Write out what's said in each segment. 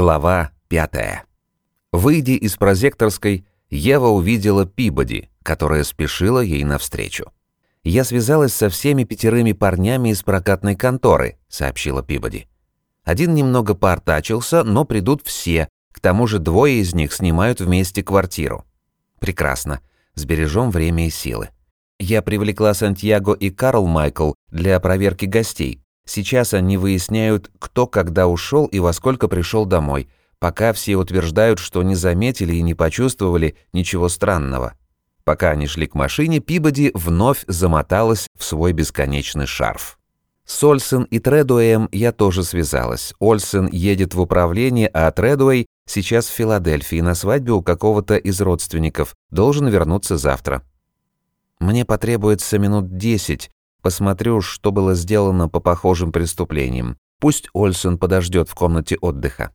Глава пятая. Выйдя из прозекторской, Ева увидела Пибоди, которая спешила ей навстречу. «Я связалась со всеми пятерыми парнями из прокатной конторы», — сообщила Пибоди. «Один немного поортачился, но придут все, к тому же двое из них снимают вместе квартиру». «Прекрасно. Сбережем время и силы». Я привлекла Сантьяго и Карл Майкл для проверки гостей. Сейчас они выясняют, кто когда ушел и во сколько пришел домой, пока все утверждают, что не заметили и не почувствовали ничего странного. Пока они шли к машине, Пибоди вновь замоталась в свой бесконечный шарф. С Ольсен и Тредуэем я тоже связалась. Ольсен едет в управление, а Тредуэй сейчас в Филадельфии на свадьбе у какого-то из родственников. Должен вернуться завтра. Мне потребуется минут десять. Посмотрю, что было сделано по похожим преступлениям. Пусть Ольсен подождет в комнате отдыха.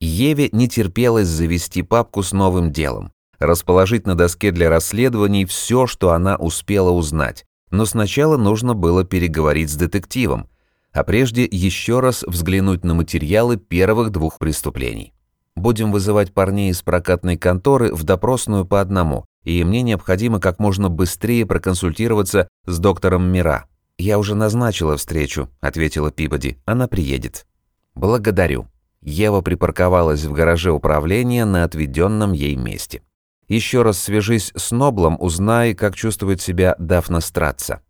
Еве не терпелось завести папку с новым делом, расположить на доске для расследований все, что она успела узнать. Но сначала нужно было переговорить с детективом, а прежде еще раз взглянуть на материалы первых двух преступлений. Будем вызывать парней из прокатной конторы в допросную по одному, и мне необходимо как можно быстрее проконсультироваться с доктором Мира. «Я уже назначила встречу», — ответила Пибоди. «Она приедет». «Благодарю». Ева припарковалась в гараже управления на отведенном ей месте. Еще раз свяжись с Ноблом, узнай, как чувствует себя Дафна Стратца.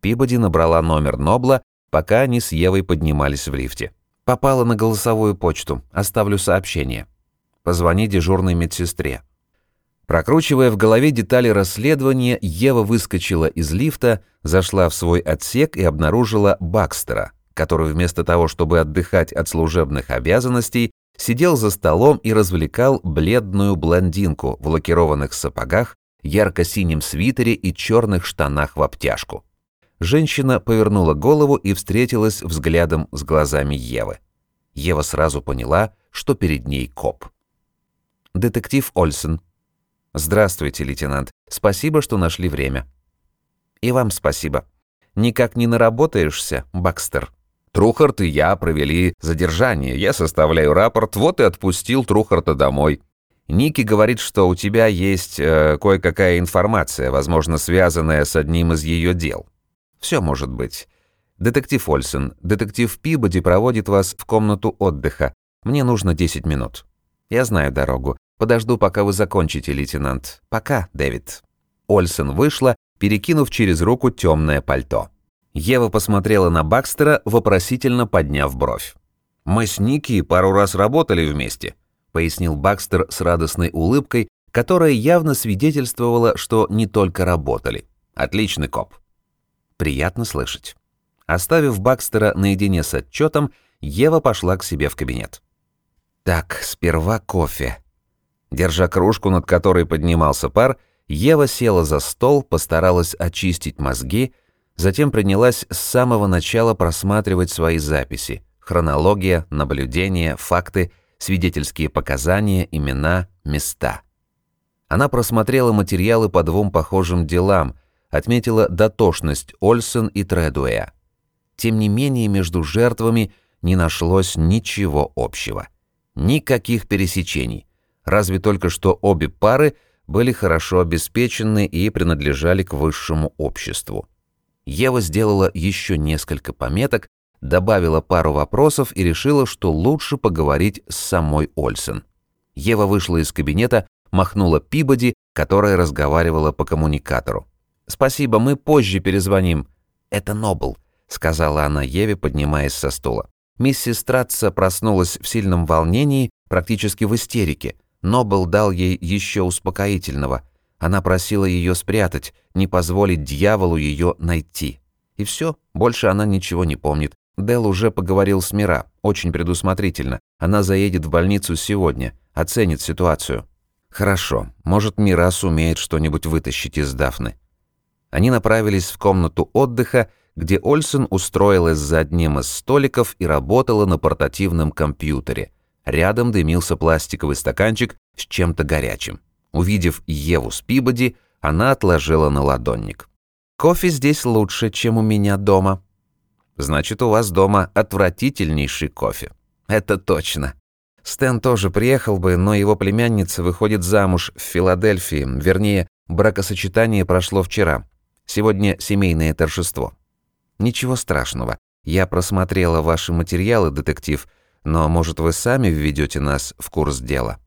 Пибоди набрала номер Нобла, пока они с Евой поднимались в лифте. Попала на голосовую почту. Оставлю сообщение. Позвони дежурной медсестре. Прокручивая в голове детали расследования, Ева выскочила из лифта, зашла в свой отсек и обнаружила Бакстера, который вместо того, чтобы отдыхать от служебных обязанностей, сидел за столом и развлекал бледную блондинку в лакированных сапогах, ярко-синем свитере и черных штанах в обтяжку. Женщина повернула голову и встретилась взглядом с глазами Евы. Ева сразу поняла, что перед ней коп. «Детектив Ольсен». «Здравствуйте, лейтенант. Спасибо, что нашли время». «И вам спасибо. Никак не наработаешься, Бакстер?» Трухарт и я провели задержание. Я составляю рапорт, вот и отпустил Трухарта домой. Ники говорит, что у тебя есть э, кое-какая информация, возможно, связанная с одним из ее дел. Все может быть. Детектив Ольсен, детектив Пибоди проводит вас в комнату отдыха. Мне нужно 10 минут. Я знаю дорогу. Подожду, пока вы закончите, лейтенант. Пока, Дэвид. Ольсен вышла, перекинув через руку темное пальто. Ева посмотрела на Бакстера, вопросительно подняв бровь. «Мы с Ники пару раз работали вместе», — пояснил Бакстер с радостной улыбкой, которая явно свидетельствовала, что не только работали. «Отличный коп». «Приятно слышать». Оставив Бакстера наедине с отчетом, Ева пошла к себе в кабинет. «Так, сперва кофе». Держа кружку, над которой поднимался пар, Ева села за стол, постаралась очистить мозги, Затем принялась с самого начала просматривать свои записи. Хронология, наблюдения, факты, свидетельские показания, имена, места. Она просмотрела материалы по двум похожим делам, отметила дотошность Ольсен и Тредуэя. Тем не менее, между жертвами не нашлось ничего общего. Никаких пересечений. Разве только что обе пары были хорошо обеспечены и принадлежали к высшему обществу. Ева сделала еще несколько пометок, добавила пару вопросов и решила, что лучше поговорить с самой Ольсен. Ева вышла из кабинета, махнула Пибоди, которая разговаривала по коммуникатору. «Спасибо, мы позже перезвоним». «Это Нобл», — сказала она Еве, поднимаясь со стула. Миссис Стратца проснулась в сильном волнении, практически в истерике. Нобл дал ей еще успокоительного. Она просила ее спрятать, не позволить дьяволу ее найти. И все, больше она ничего не помнит. Дел уже поговорил с Мира, очень предусмотрительно. Она заедет в больницу сегодня, оценит ситуацию. Хорошо, может, Мира сумеет что-нибудь вытащить из Дафны. Они направились в комнату отдыха, где Ольсен устроилась за одним из столиков и работала на портативном компьютере. Рядом дымился пластиковый стаканчик с чем-то горячим. Увидев Еву с Пибоди, она отложила на ладонник. «Кофе здесь лучше, чем у меня дома». «Значит, у вас дома отвратительнейший кофе». «Это точно». Стэн тоже приехал бы, но его племянница выходит замуж в Филадельфии, вернее, бракосочетание прошло вчера. Сегодня семейное торжество. Ничего страшного. Я просмотрела ваши материалы, детектив, но, может, вы сами введете нас в курс дела?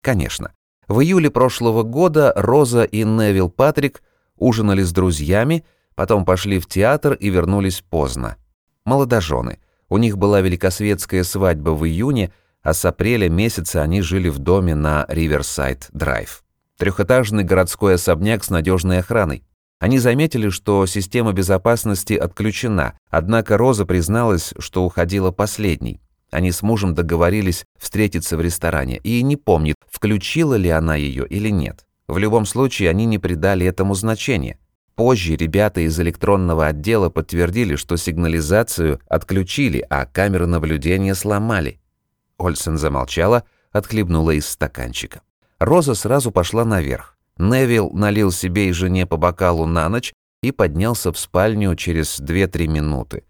Конечно. В июле прошлого года Роза и Невил Патрик ужинали с друзьями, потом пошли в театр и вернулись поздно. Молодожены. У них была великосветская свадьба в июне, а с апреля месяца они жили в доме на Риверсайд-драйв. Трехэтажный городской особняк с надежной охраной. Они заметили, что система безопасности отключена, однако Роза призналась, что уходила последней. Они с мужем договорились встретиться в ресторане и не помнит, включила ли она ее или нет. В любом случае, они не придали этому значения. Позже ребята из электронного отдела подтвердили, что сигнализацию отключили, а камеры наблюдения сломали. Ольсен замолчала, отхлебнула из стаканчика. Роза сразу пошла наверх. Невил налил себе и жене по бокалу на ночь и поднялся в спальню через 2-3 минуты.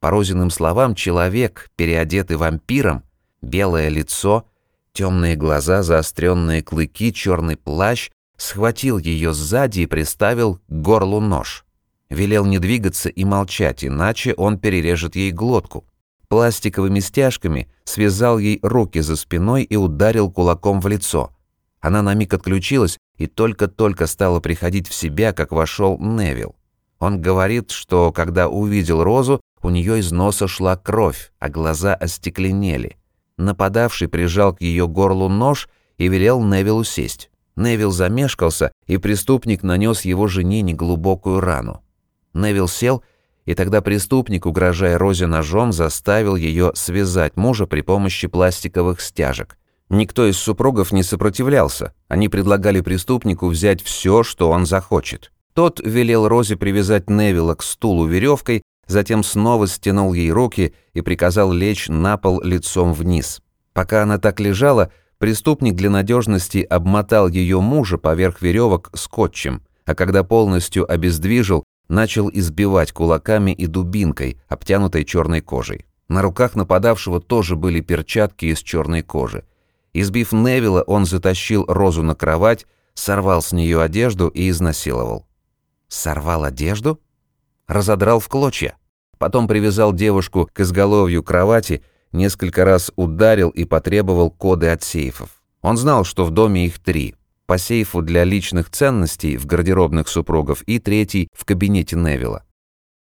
По Розиным словам, человек, переодетый вампиром, белое лицо, темные глаза, заостренные клыки, черный плащ, схватил ее сзади и приставил к горлу нож. Велел не двигаться и молчать, иначе он перережет ей глотку пластиковыми стяжками, связал ей руки за спиной и ударил кулаком в лицо. Она на миг отключилась и только-только стала приходить в себя, как вошел Невил. Он говорит, что когда увидел Розу, у нее из носа шла кровь, а глаза остекленели. Нападавший прижал к ее горлу нож и велел Невилу сесть. Невил замешкался, и преступник нанес его жене неглубокую рану. Невил сел и тогда преступник, угрожая Розе ножом, заставил ее связать мужа при помощи пластиковых стяжек. Никто из супругов не сопротивлялся. Они предлагали преступнику взять все, что он захочет. Тот велел Розе привязать Невилла к стулу веревкой, затем снова стянул ей руки и приказал лечь на пол лицом вниз. Пока она так лежала, преступник для надежности обмотал ее мужа поверх веревок скотчем, а когда полностью обездвижил, начал избивать кулаками и дубинкой, обтянутой черной кожей. На руках нападавшего тоже были перчатки из черной кожи. Избив Невилла, он затащил Розу на кровать, сорвал с нее одежду и изнасиловал. Сорвал одежду? Разодрал в клочья. Потом привязал девушку к изголовью кровати, несколько раз ударил и потребовал коды от сейфов. Он знал, что в доме их три по сейфу для личных ценностей в гардеробных супругов и третий в кабинете Невилла.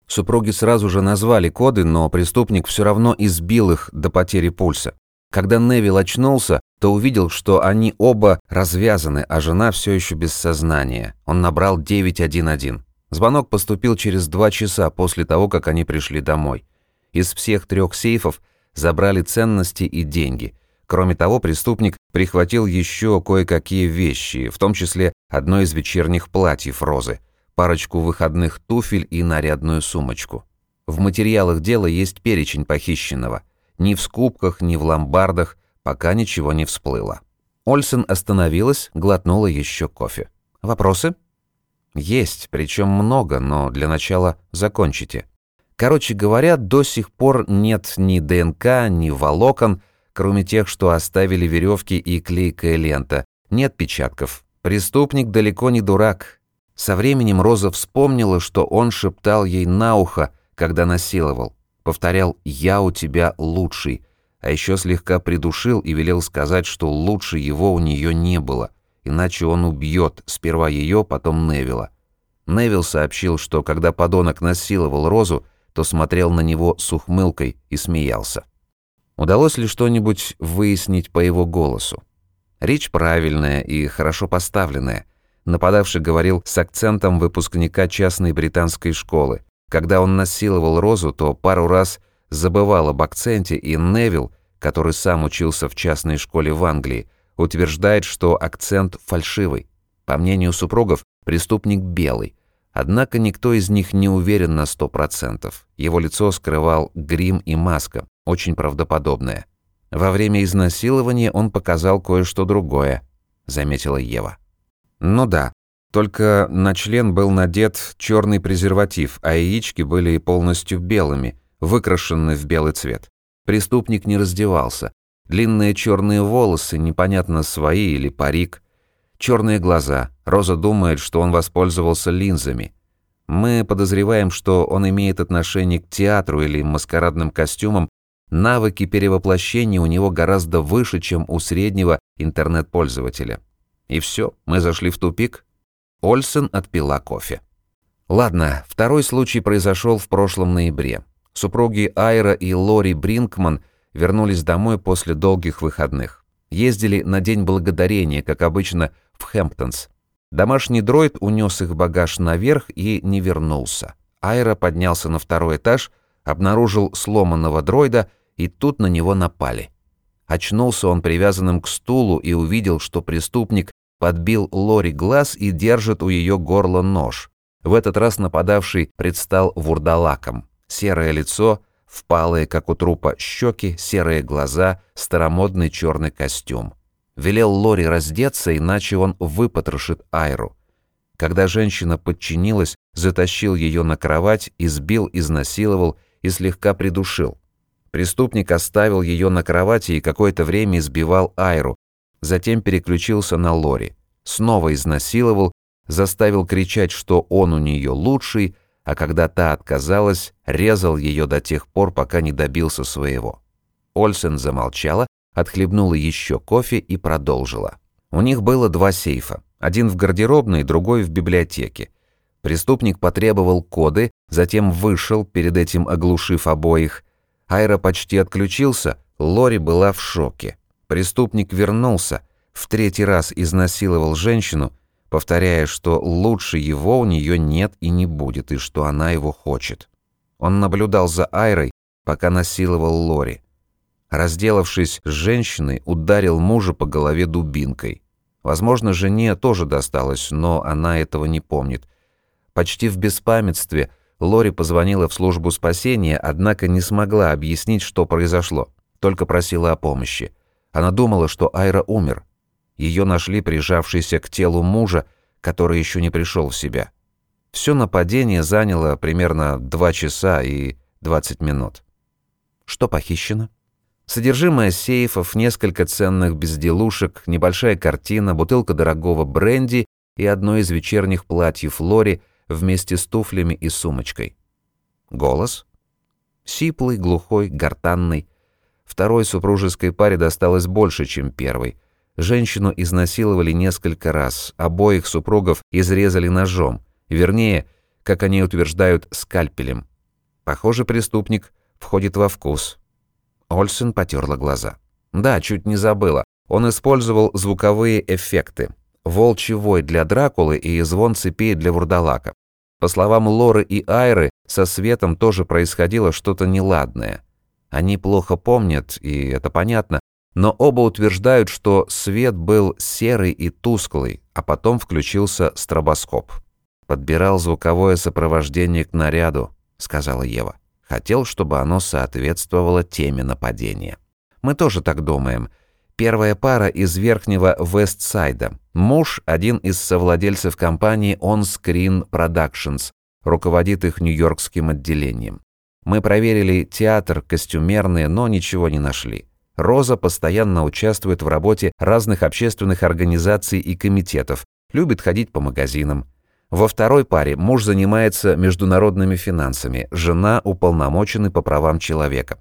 Супруги сразу же назвали коды, но преступник все равно избил их до потери пульса. Когда Невилл очнулся, то увидел, что они оба развязаны, а жена все еще без сознания. Он набрал 911. Звонок поступил через два часа после того, как они пришли домой. Из всех трех сейфов забрали ценности и деньги – Кроме того, преступник прихватил еще кое-какие вещи, в том числе одно из вечерних платьев Розы, парочку выходных туфель и нарядную сумочку. В материалах дела есть перечень похищенного. Ни в скупках, ни в ломбардах пока ничего не всплыло. Ольсен остановилась, глотнула еще кофе. «Вопросы?» «Есть, причем много, но для начала закончите». Короче говоря, до сих пор нет ни ДНК, ни волокон, кроме тех, что оставили веревки и клейкая лента. Нет печатков. Преступник далеко не дурак. Со временем Роза вспомнила, что он шептал ей на ухо, когда насиловал. Повторял «Я у тебя лучший», а еще слегка придушил и велел сказать, что лучше его у нее не было, иначе он убьет сперва ее, потом Невилла. Невилл сообщил, что когда подонок насиловал Розу, то смотрел на него с ухмылкой и смеялся. Удалось ли что-нибудь выяснить по его голосу? Речь правильная и хорошо поставленная. Нападавший говорил с акцентом выпускника частной британской школы. Когда он насиловал Розу, то пару раз забывал об акценте, и Невил, который сам учился в частной школе в Англии, утверждает, что акцент фальшивый. По мнению супругов, преступник белый. Однако никто из них не уверен на сто процентов. Его лицо скрывал грим и маска очень правдоподобное. Во время изнасилования он показал кое-что другое, заметила Ева. Ну да, только на член был надет черный презерватив, а яички были полностью белыми, выкрашены в белый цвет. Преступник не раздевался. Длинные черные волосы, непонятно свои или парик. Черные глаза. Роза думает, что он воспользовался линзами. Мы подозреваем, что он имеет отношение к театру или маскарадным костюмам. Навыки перевоплощения у него гораздо выше, чем у среднего интернет-пользователя. И все, мы зашли в тупик. Ольсен отпила кофе. Ладно, второй случай произошел в прошлом ноябре. Супруги Айра и Лори Бринкман вернулись домой после долгих выходных. Ездили на День Благодарения, как обычно, в Хэмптонс. Домашний дроид унес их багаж наверх и не вернулся. Айра поднялся на второй этаж, обнаружил сломанного дроида, и тут на него напали. Очнулся он привязанным к стулу и увидел, что преступник подбил Лори глаз и держит у ее горла нож. В этот раз нападавший предстал вурдалаком. Серое лицо, впалые, как у трупа, щеки, серые глаза, старомодный черный костюм. Велел Лори раздеться, иначе он выпотрошит Айру. Когда женщина подчинилась, затащил ее на кровать, избил, изнасиловал и слегка придушил. Преступник оставил ее на кровати и какое-то время избивал Айру, затем переключился на Лори. Снова изнасиловал заставил кричать, что он у нее лучший, а когда та отказалась, резал ее до тех пор, пока не добился своего. Ольсен замолчала, отхлебнула еще кофе и продолжила. У них было два сейфа, один в гардеробной, другой в библиотеке. Преступник потребовал коды, затем вышел, перед этим оглушив обоих. Айра почти отключился, Лори была в шоке. Преступник вернулся, в третий раз изнасиловал женщину, повторяя, что лучше его у нее нет и не будет, и что она его хочет. Он наблюдал за Айрой, пока насиловал Лори. Разделавшись с женщиной, ударил мужа по голове дубинкой. Возможно, жене тоже досталось, но она этого не помнит. Почти в беспамятстве Лори позвонила в службу спасения, однако не смогла объяснить, что произошло, только просила о помощи. Она думала, что Айра умер, ее нашли прижавшейся к телу мужа, который еще не пришел в себя. Все нападение заняло примерно 2 часа и 20 минут. Что похищено? Содержимое сейфов, несколько ценных безделушек, небольшая картина, бутылка дорогого бренди и одно из вечерних платьев Лори вместе с туфлями и сумочкой. Голос? Сиплый, глухой, гортанный. Второй супружеской паре досталось больше, чем первой. Женщину изнасиловали несколько раз, обоих супругов изрезали ножом, вернее, как они утверждают, скальпелем. Похоже, преступник входит во вкус. Ольсен потерла глаза. Да, чуть не забыла. Он использовал звуковые эффекты. Волчий вой для Дракулы и звон цепей для Вурдалака. По словам Лоры и Айры, со светом тоже происходило что-то неладное. Они плохо помнят, и это понятно, но оба утверждают, что свет был серый и тусклый, а потом включился стробоскоп. «Подбирал звуковое сопровождение к наряду», — сказала Ева. «Хотел, чтобы оно соответствовало теме нападения». «Мы тоже так думаем. Первая пара из верхнего Вестсайда. Муж — один из совладельцев компании On Screen Productions, руководит их нью-йоркским отделением. Мы проверили театр, костюмерные, но ничего не нашли. Роза постоянно участвует в работе разных общественных организаций и комитетов, любит ходить по магазинам. Во второй паре муж занимается международными финансами, жена уполномочены по правам человека.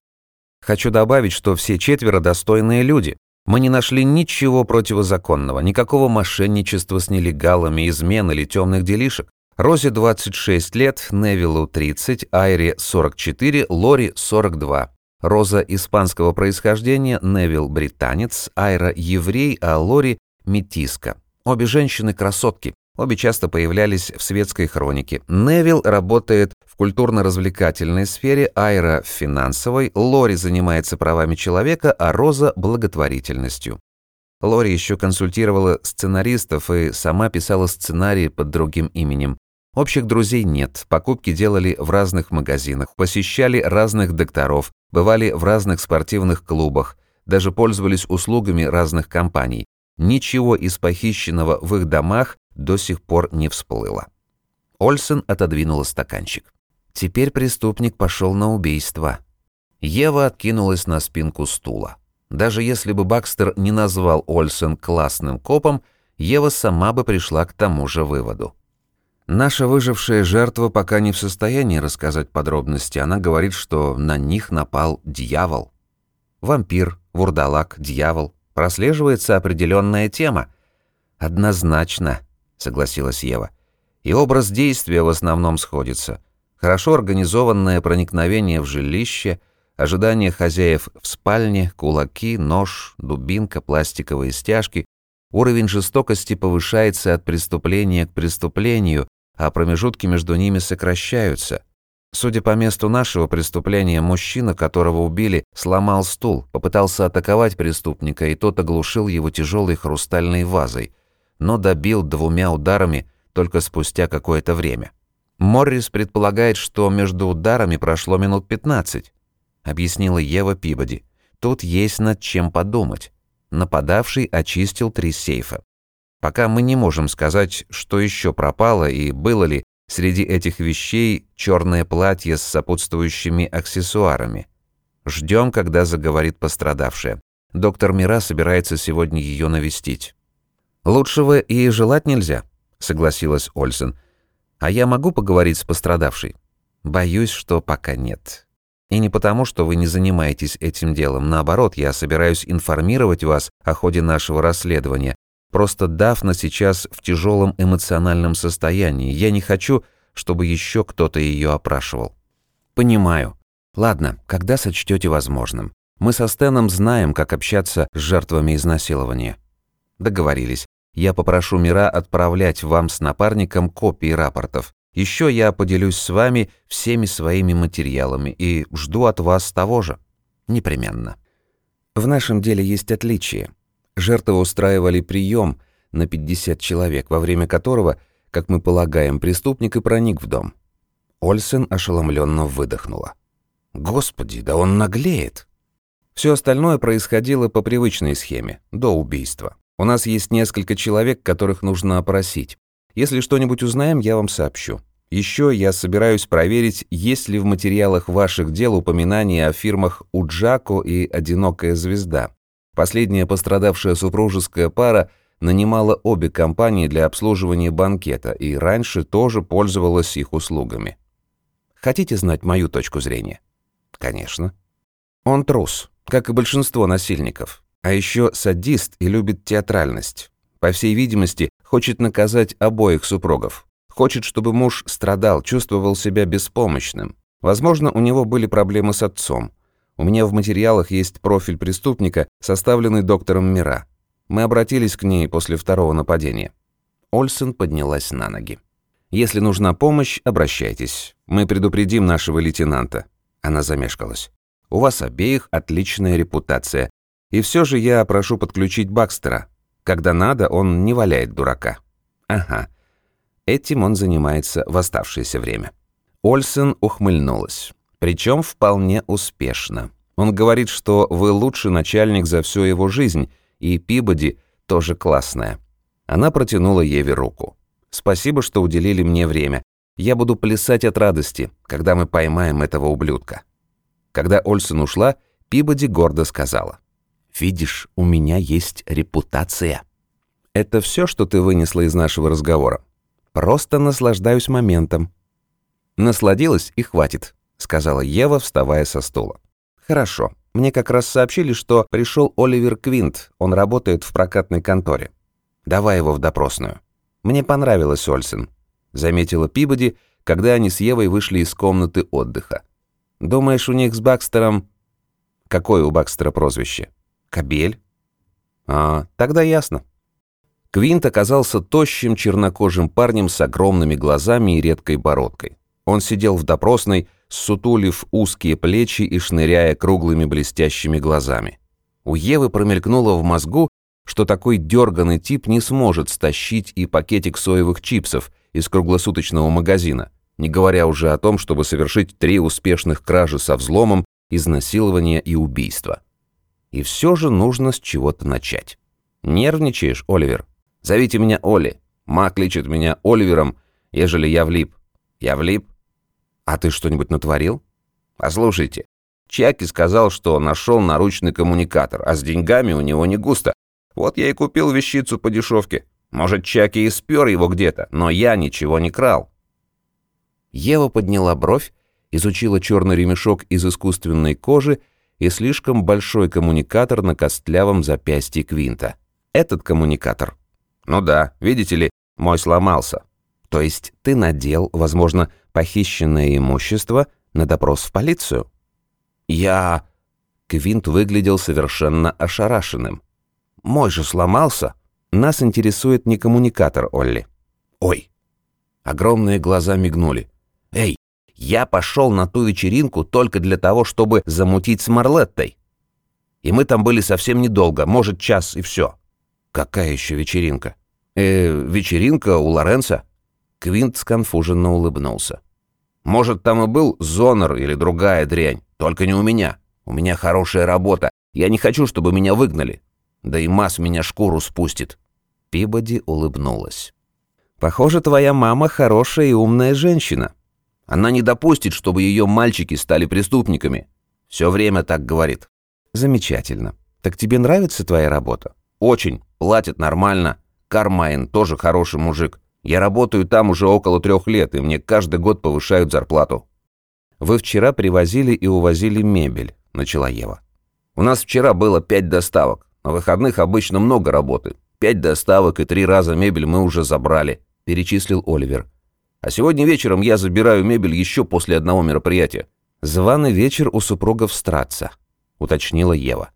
Хочу добавить, что все четверо достойные люди. Мы не нашли ничего противозаконного, никакого мошенничества с нелегалами, измен или темных делишек. Розе 26 лет, Невилу 30, Айре 44, Лори 42. Роза испанского происхождения, Невил британец, Айра еврей, а Лори метиска. Обе женщины красотки. Обе часто появлялись в светской хронике. Невил работает в культурно-развлекательной сфере, Айра в финансовой, Лори занимается правами человека, а Роза – благотворительностью. Лори еще консультировала сценаристов и сама писала сценарии под другим именем. Общих друзей нет, покупки делали в разных магазинах, посещали разных докторов, бывали в разных спортивных клубах, даже пользовались услугами разных компаний. Ничего из похищенного в их домах до сих пор не всплыло. Ольсен отодвинула стаканчик. Теперь преступник пошел на убийство. Ева откинулась на спинку стула. Даже если бы Бакстер не назвал Ольсен классным копом, Ева сама бы пришла к тому же выводу. Наша выжившая жертва пока не в состоянии рассказать подробности. Она говорит, что на них напал дьявол. Вампир, вурдалак, дьявол. Прослеживается определенная тема. «Однозначно», — согласилась Ева. «И образ действия в основном сходится. Хорошо организованное проникновение в жилище, ожидание хозяев в спальне, кулаки, нож, дубинка, пластиковые стяжки. Уровень жестокости повышается от преступления к преступлению, а промежутки между ними сокращаются. Судя по месту нашего преступления, мужчина, которого убили, сломал стул, попытался атаковать преступника, и тот оглушил его тяжелой хрустальной вазой, но добил двумя ударами только спустя какое-то время. Моррис предполагает, что между ударами прошло минут 15, объяснила Ева Пибоди. Тут есть над чем подумать. Нападавший очистил три сейфа. Пока мы не можем сказать, что еще пропало и было ли среди этих вещей черное платье с сопутствующими аксессуарами. Ждем, когда заговорит пострадавшая. Доктор Мира собирается сегодня ее навестить. «Лучшего и желать нельзя», — согласилась Ольсен. «А я могу поговорить с пострадавшей?» «Боюсь, что пока нет. И не потому, что вы не занимаетесь этим делом. Наоборот, я собираюсь информировать вас о ходе нашего расследования, Просто Дафна сейчас в тяжелом эмоциональном состоянии. Я не хочу, чтобы еще кто-то ее опрашивал. Понимаю. Ладно, когда сочтете возможным. Мы со Стеном знаем, как общаться с жертвами изнасилования. Договорились. Я попрошу Мира отправлять вам с напарником копии рапортов. Еще я поделюсь с вами всеми своими материалами и жду от вас того же. Непременно. В нашем деле есть отличие. Жертвы устраивали прием на 50 человек, во время которого, как мы полагаем, преступник и проник в дом. Ольсен ошеломленно выдохнула. «Господи, да он наглеет!» Все остальное происходило по привычной схеме, до убийства. У нас есть несколько человек, которых нужно опросить. Если что-нибудь узнаем, я вам сообщу. Еще я собираюсь проверить, есть ли в материалах ваших дел упоминания о фирмах «Уджако» и «Одинокая звезда». Последняя пострадавшая супружеская пара нанимала обе компании для обслуживания банкета и раньше тоже пользовалась их услугами. Хотите знать мою точку зрения? Конечно. Он трус, как и большинство насильников. А еще садист и любит театральность. По всей видимости, хочет наказать обоих супругов. Хочет, чтобы муж страдал, чувствовал себя беспомощным. Возможно, у него были проблемы с отцом. У меня в материалах есть профиль преступника, составленный доктором Мира. Мы обратились к ней после второго нападения. Ольсен поднялась на ноги. «Если нужна помощь, обращайтесь. Мы предупредим нашего лейтенанта». Она замешкалась. «У вас обеих отличная репутация. И все же я прошу подключить Бакстера. Когда надо, он не валяет дурака». «Ага. Этим он занимается в оставшееся время». Ольсен ухмыльнулась. Причем вполне успешно. Он говорит, что вы лучший начальник за всю его жизнь, и Пибоди тоже классная. Она протянула Еве руку. «Спасибо, что уделили мне время. Я буду плясать от радости, когда мы поймаем этого ублюдка». Когда Ольсен ушла, Пибоди гордо сказала. «Видишь, у меня есть репутация». «Это все, что ты вынесла из нашего разговора?» «Просто наслаждаюсь моментом». «Насладилась и хватит сказала Ева, вставая со стула. Хорошо. Мне как раз сообщили, что пришел Оливер Квинт. Он работает в прокатной конторе. Давай его в допросную. Мне понравилось Ольсен, заметила Пибоди, когда они с Евой вышли из комнаты отдыха. Думаешь, у них с Бакстером Какое у Бакстера прозвище? Кабель? А, тогда ясно. Квинт оказался тощим чернокожим парнем с огромными глазами и редкой бородкой. Он сидел в допросной, сутулив узкие плечи и шныряя круглыми блестящими глазами. У Евы промелькнуло в мозгу, что такой дерганый тип не сможет стащить и пакетик соевых чипсов из круглосуточного магазина, не говоря уже о том, чтобы совершить три успешных кражи со взломом, изнасилования и убийства. И все же нужно с чего-то начать. Нервничаешь, Оливер? Зовите меня Оли. Ма кличет меня Оливером, ежели я влип. Я влип? А ты что-нибудь натворил? Послушайте, Чаки сказал, что нашел наручный коммуникатор, а с деньгами у него не густо. Вот я и купил вещицу по дешевке. Может, Чаки и спер его где-то, но я ничего не крал». Ева подняла бровь, изучила черный ремешок из искусственной кожи и слишком большой коммуникатор на костлявом запястье Квинта. Этот коммуникатор. Ну да, видите ли, мой сломался. То есть ты надел, возможно, похищенное имущество на допрос в полицию? Я... Квинт выглядел совершенно ошарашенным. Мой же сломался. Нас интересует не коммуникатор, Олли. Ой. Огромные глаза мигнули. Эй, я пошел на ту вечеринку только для того, чтобы замутить с Марлеттой. И мы там были совсем недолго, может, час и все. Какая еще вечеринка? Э, вечеринка у Лоренца. Квинт сконфуженно улыбнулся. Может, там и был зонор или другая дрянь, только не у меня. У меня хорошая работа. Я не хочу, чтобы меня выгнали. Да и Мас меня шкуру спустит. Пибоди улыбнулась. Похоже, твоя мама хорошая и умная женщина. Она не допустит, чтобы ее мальчики стали преступниками. Все время так говорит. Замечательно. Так тебе нравится твоя работа? Очень. Платят нормально. Кармайн тоже хороший мужик. Я работаю там уже около трех лет, и мне каждый год повышают зарплату. Вы вчера привозили и увозили мебель, начала Ева. У нас вчера было пять доставок. На выходных обычно много работы. Пять доставок и три раза мебель мы уже забрали, перечислил Оливер. А сегодня вечером я забираю мебель еще после одного мероприятия. Званый вечер у супругов Страца, уточнила Ева.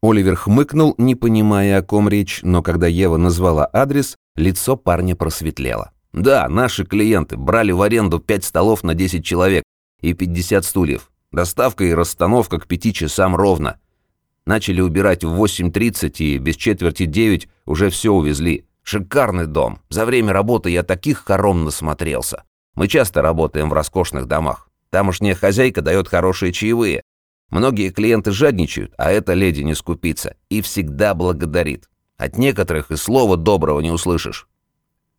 Оливер хмыкнул, не понимая, о ком речь, но когда Ева назвала адрес, лицо парня просветлело. «Да, наши клиенты брали в аренду 5 столов на 10 человек и 50 стульев. Доставка и расстановка к 5 часам ровно. Начали убирать в 8.30 и без четверти 9 уже все увезли. Шикарный дом. За время работы я таких хором насмотрелся. Мы часто работаем в роскошных домах. Тамошняя хозяйка дает хорошие чаевые. Многие клиенты жадничают, а эта леди не скупится и всегда благодарит. От некоторых и слова доброго не услышишь.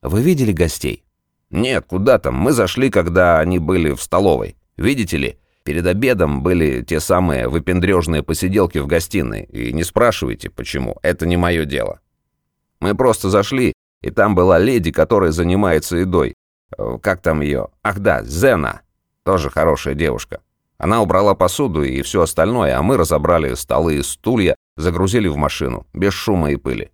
Вы видели гостей? Нет, куда там. Мы зашли, когда они были в столовой. Видите ли, перед обедом были те самые выпендрежные посиделки в гостиной. И не спрашивайте, почему. Это не мое дело. Мы просто зашли, и там была леди, которая занимается едой. Э, как там ее? Ах да, Зена. Тоже хорошая девушка. Она убрала посуду и все остальное, а мы разобрали столы и стулья, загрузили в машину, без шума и пыли.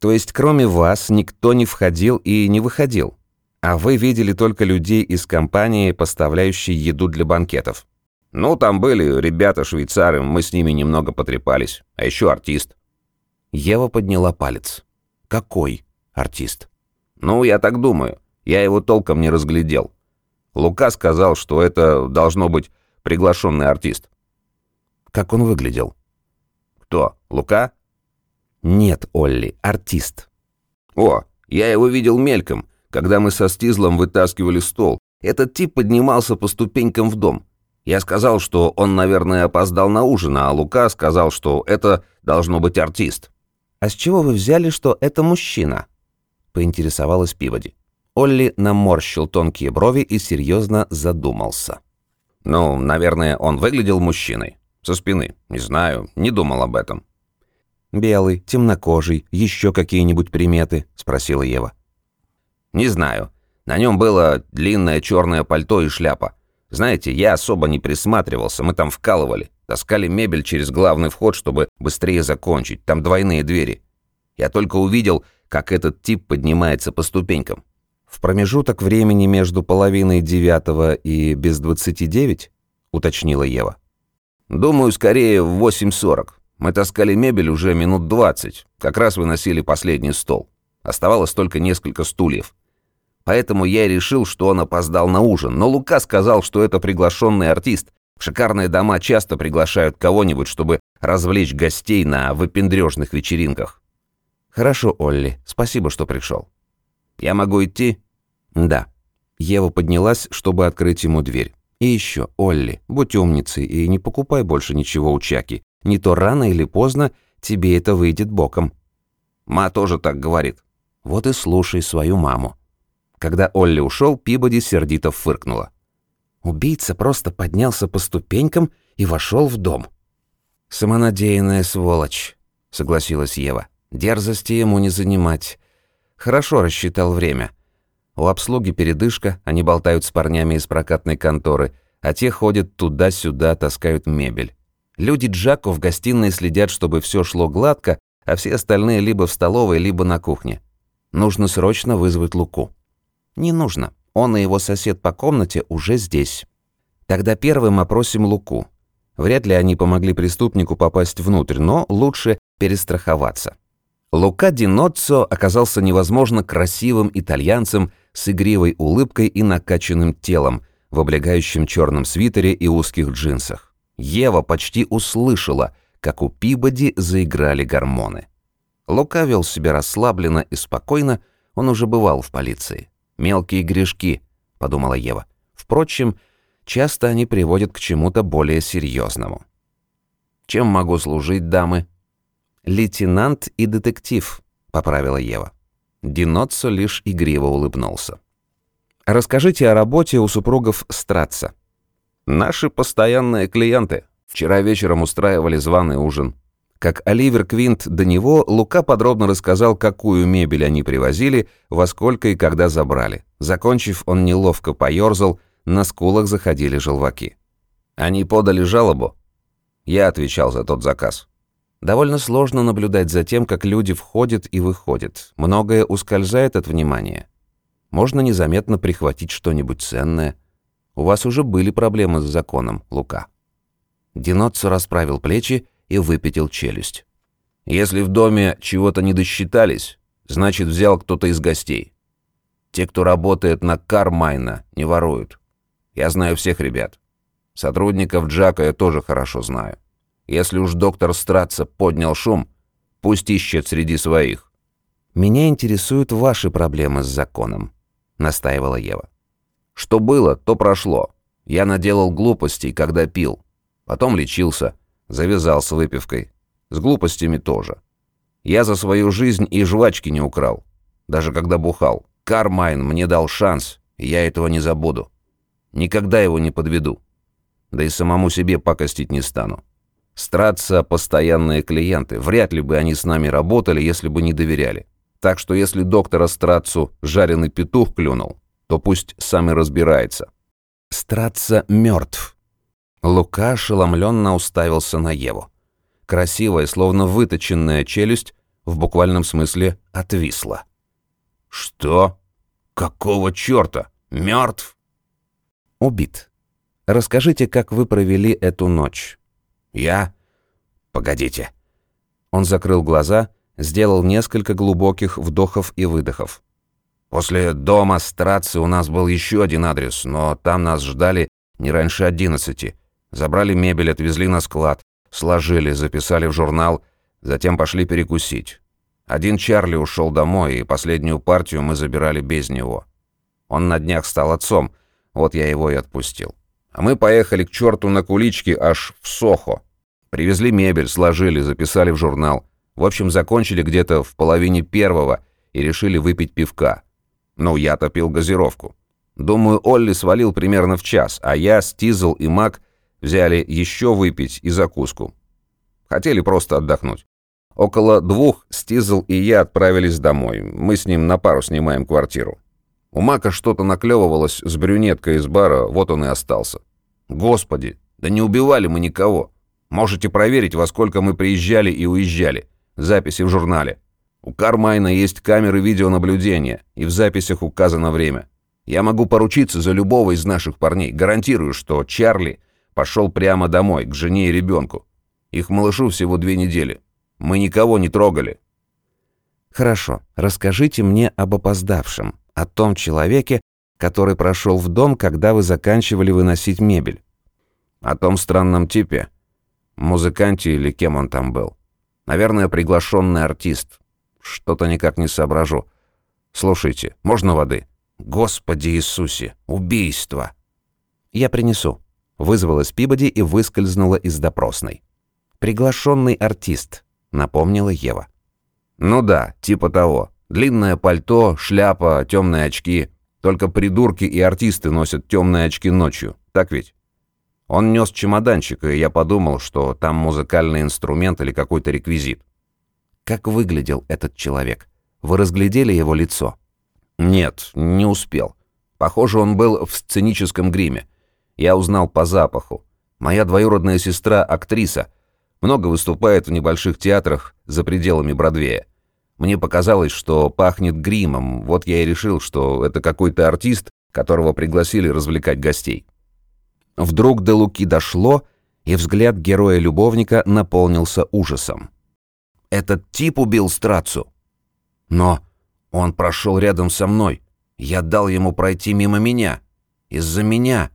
То есть кроме вас никто не входил и не выходил? А вы видели только людей из компании, поставляющей еду для банкетов? Ну, там были ребята-швейцары, мы с ними немного потрепались. А еще артист. Ева подняла палец. Какой артист? Ну, я так думаю. Я его толком не разглядел. Лука сказал, что это должно быть приглашенный артист. Как он выглядел? Кто, Лука? Нет, Олли, артист. О, я его видел мельком, когда мы со Стизлом вытаскивали стол. Этот тип поднимался по ступенькам в дом. Я сказал, что он, наверное, опоздал на ужин, а Лука сказал, что это должно быть артист. «А с чего вы взяли, что это мужчина?» — поинтересовалась Пиводи. Олли наморщил тонкие брови и серьезно задумался. «Ну, наверное, он выглядел мужчиной. Со спины. Не знаю, не думал об этом». «Белый, темнокожий, еще какие-нибудь приметы?» — спросила Ева. «Не знаю. На нем было длинное черное пальто и шляпа. Знаете, я особо не присматривался, мы там вкалывали. Таскали мебель через главный вход, чтобы быстрее закончить. Там двойные двери. Я только увидел, как этот тип поднимается по ступенькам. В промежуток времени между половиной девятого и без двадцати девять, уточнила Ева. Думаю, скорее в 8.40. Мы таскали мебель уже минут 20. Как раз выносили последний стол. Оставалось только несколько стульев. Поэтому я решил, что он опоздал на ужин. Но Лука сказал, что это приглашенный артист, в шикарные дома часто приглашают кого-нибудь, чтобы развлечь гостей на выпендрежных вечеринках. Хорошо, Олли, спасибо, что пришел. Я могу идти? Да. Ева поднялась, чтобы открыть ему дверь. И еще, Олли, будь умницей и не покупай больше ничего у Чаки. Не то рано или поздно тебе это выйдет боком. Ма тоже так говорит. Вот и слушай свою маму. Когда Олли ушел, Пибоди сердито фыркнула. Убийца просто поднялся по ступенькам и вошел в дом. «Самонадеянная сволочь», — согласилась Ева. «Дерзости ему не занимать. Хорошо рассчитал время. У обслуги передышка, они болтают с парнями из прокатной конторы, а те ходят туда-сюда, таскают мебель. Люди Джако в гостиной следят, чтобы все шло гладко, а все остальные либо в столовой, либо на кухне. Нужно срочно вызвать Луку. Не нужно. Он и его сосед по комнате уже здесь. Тогда первым опросим Луку. Вряд ли они помогли преступнику попасть внутрь, но лучше перестраховаться. Лука Диноццо оказался невозможно красивым итальянцем с игривой улыбкой и накачанным телом, в облегающем черном свитере и узких джинсах. Ева почти услышала, как у Пибоди заиграли гормоны. Лука вел себя расслабленно и спокойно, он уже бывал в полиции. «Мелкие грешки», — подумала Ева. Впрочем, часто они приводят к чему-то более серьезному. «Чем могу служить, дамы?» «Лейтенант и детектив», — поправила Ева. Диноццо лишь игриво улыбнулся. «Расскажите о работе у супругов Стратца». «Наши постоянные клиенты. Вчера вечером устраивали званый ужин. Как Оливер Квинт до него, Лука подробно рассказал, какую мебель они привозили, во сколько и когда забрали. Закончив, он неловко поёрзал, на скулах заходили желваки. Они подали жалобу. Я отвечал за тот заказ. Довольно сложно наблюдать за тем, как люди входят и выходят. Многое ускользает от внимания. Можно незаметно прихватить что-нибудь ценное. У вас уже были проблемы с законом, Лука. Диноццо расправил плечи и выпятил челюсть. Если в доме чего-то не досчитались, значит, взял кто-то из гостей. Те, кто работает на Кармайна, не воруют. Я знаю всех ребят. Сотрудников Джака я тоже хорошо знаю. Если уж доктор Стратца поднял шум, пусть ищет среди своих. «Меня интересуют ваши проблемы с законом», — настаивала Ева. «Что было, то прошло. Я наделал глупостей, когда пил. Потом лечился, завязал с выпивкой. С глупостями тоже. Я за свою жизнь и жвачки не украл. Даже когда бухал. Кармайн мне дал шанс, и я этого не забуду. Никогда его не подведу. Да и самому себе пакостить не стану. Стратца – постоянные клиенты. Вряд ли бы они с нами работали, если бы не доверяли. Так что если доктора Страцу жареный петух клюнул, то пусть сам и разбирается. Стратца мертв. Лука ошеломленно уставился на Еву. Красивая, словно выточенная челюсть, в буквальном смысле отвисла. «Что? Какого черта? Мертв?» «Убит. Расскажите, как вы провели эту ночь». «Я? Погодите». Он закрыл глаза, сделал несколько глубоких вдохов и выдохов. После дома Страци у нас был еще один адрес, но там нас ждали не раньше одиннадцати. Забрали мебель, отвезли на склад, сложили, записали в журнал, затем пошли перекусить. Один Чарли ушел домой, и последнюю партию мы забирали без него. Он на днях стал отцом, вот я его и отпустил. А мы поехали к черту на куличке аж в Сохо. Привезли мебель, сложили, записали в журнал. В общем, закончили где-то в половине первого и решили выпить пивка. Ну, я-то пил газировку. Думаю, Олли свалил примерно в час, а я, Стизл и Мак взяли еще выпить и закуску. Хотели просто отдохнуть. Около двух Стизл и я отправились домой. Мы с ним на пару снимаем квартиру. У Мака что-то наклевывалось с брюнеткой из бара, вот он и остался. Господи, да не убивали мы никого. Можете проверить, во сколько мы приезжали и уезжали. Записи в журнале. У Кармайна есть камеры видеонаблюдения, и в записях указано время. Я могу поручиться за любого из наших парней. Гарантирую, что Чарли пошел прямо домой, к жене и ребенку. Их малышу всего две недели. Мы никого не трогали. Хорошо, расскажите мне об опоздавшем о том человеке, который прошел в дом, когда вы заканчивали выносить мебель. О том странном типе. Музыканте или кем он там был. Наверное, приглашенный артист. Что-то никак не соображу. Слушайте, можно воды? Господи Иисусе, убийство. Я принесу. Вызвалась Пибоди и выскользнула из допросной. Приглашенный артист, напомнила Ева. Ну да, типа того. Длинное пальто, шляпа, темные очки. Только придурки и артисты носят темные очки ночью, так ведь? Он нес чемоданчик, и я подумал, что там музыкальный инструмент или какой-то реквизит. Как выглядел этот человек? Вы разглядели его лицо? Нет, не успел. Похоже, он был в сценическом гриме. Я узнал по запаху. Моя двоюродная сестра — актриса. Много выступает в небольших театрах за пределами Бродвея. Мне показалось, что пахнет гримом, вот я и решил, что это какой-то артист, которого пригласили развлекать гостей. Вдруг до Луки дошло, и взгляд героя-любовника наполнился ужасом. Этот тип убил Страцу. Но он прошел рядом со мной. Я дал ему пройти мимо меня. Из-за меня.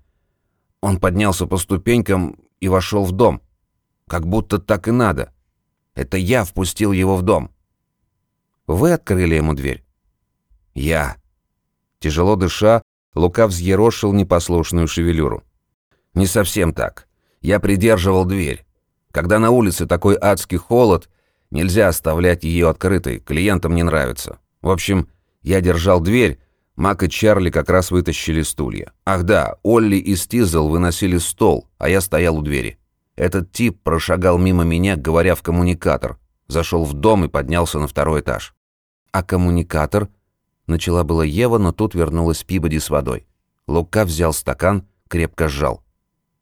Он поднялся по ступенькам и вошел в дом. Как будто так и надо. Это я впустил его в дом. Вы открыли ему дверь? Я. Тяжело дыша, Лука взъерошил непослушную шевелюру. Не совсем так. Я придерживал дверь. Когда на улице такой адский холод, Нельзя оставлять ее открытой, клиентам не нравится. В общем, я держал дверь, Мак и Чарли как раз вытащили стулья. Ах да, Олли и Стизел выносили стол, а я стоял у двери. Этот тип прошагал мимо меня, говоря в коммуникатор. Зашел в дом и поднялся на второй этаж. А коммуникатор? Начала была Ева, но тут вернулась Пибоди с водой. Лука взял стакан, крепко сжал.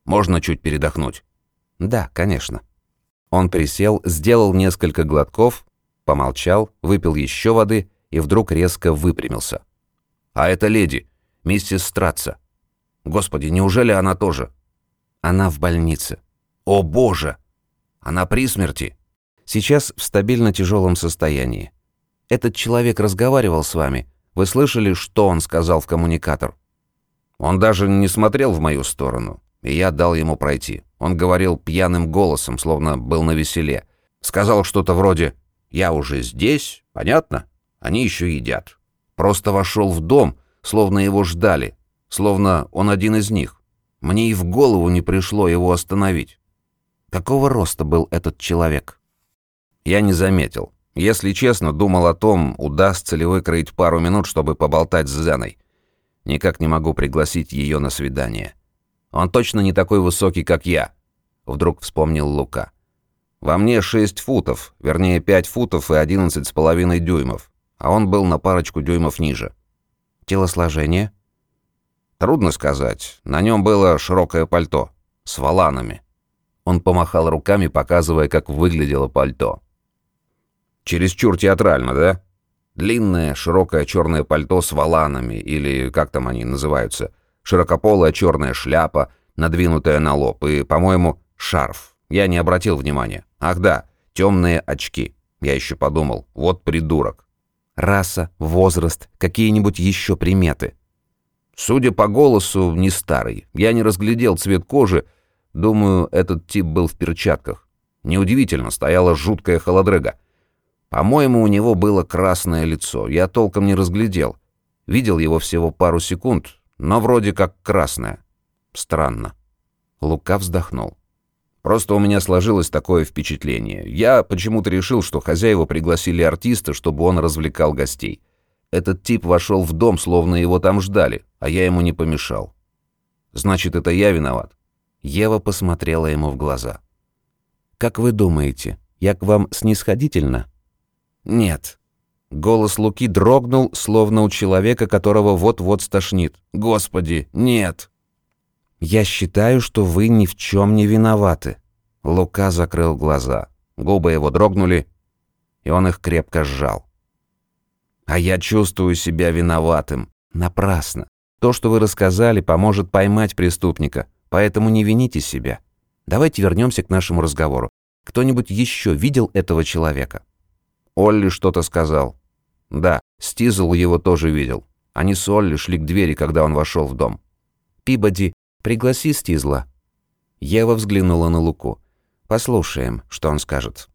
«Можно чуть передохнуть?» «Да, конечно». Он присел, сделал несколько глотков, помолчал, выпил еще воды и вдруг резко выпрямился. «А это леди, миссис Стратца. Господи, неужели она тоже?» «Она в больнице». «О боже! Она при смерти?» «Сейчас в стабильно тяжелом состоянии. Этот человек разговаривал с вами. Вы слышали, что он сказал в коммуникатор?» «Он даже не смотрел в мою сторону и я дал ему пройти. Он говорил пьяным голосом, словно был на веселе. Сказал что-то вроде «Я уже здесь, понятно? Они еще едят». Просто вошел в дом, словно его ждали, словно он один из них. Мне и в голову не пришло его остановить. Какого роста был этот человек? Я не заметил. Если честно, думал о том, удастся ли выкроить пару минут, чтобы поболтать с Зеной. Никак не могу пригласить ее на свидание. Он точно не такой высокий, как я», — вдруг вспомнил Лука. «Во мне шесть футов, вернее, пять футов и одиннадцать с половиной дюймов, а он был на парочку дюймов ниже». «Телосложение?» «Трудно сказать. На нем было широкое пальто, с валанами». Он помахал руками, показывая, как выглядело пальто. «Чересчур театрально, да? Длинное, широкое черное пальто с валанами, или как там они называются — широкополая черная шляпа, надвинутая на лоб, и, по-моему, шарф. Я не обратил внимания. Ах да, темные очки. Я еще подумал, вот придурок. Раса, возраст, какие-нибудь еще приметы. Судя по голосу, не старый. Я не разглядел цвет кожи. Думаю, этот тип был в перчатках. Неудивительно, стояла жуткая холодрыга. По-моему, у него было красное лицо. Я толком не разглядел. Видел его всего пару секунд, но вроде как красная. Странно. Лука вздохнул. Просто у меня сложилось такое впечатление. Я почему-то решил, что хозяева пригласили артиста, чтобы он развлекал гостей. Этот тип вошел в дом, словно его там ждали, а я ему не помешал. Значит, это я виноват. Ева посмотрела ему в глаза. «Как вы думаете, я к вам снисходительно?» «Нет», Голос Луки дрогнул, словно у человека, которого вот-вот стошнит. «Господи, нет!» «Я считаю, что вы ни в чем не виноваты». Лука закрыл глаза. Губы его дрогнули, и он их крепко сжал. «А я чувствую себя виноватым. Напрасно. То, что вы рассказали, поможет поймать преступника, поэтому не вините себя. Давайте вернемся к нашему разговору. Кто-нибудь еще видел этого человека?» Олли что-то сказал. Да, Стизл его тоже видел. Они с Олли шли к двери, когда он вошел в дом. «Пибоди, пригласи Стизла». Ева взглянула на Луку. «Послушаем, что он скажет».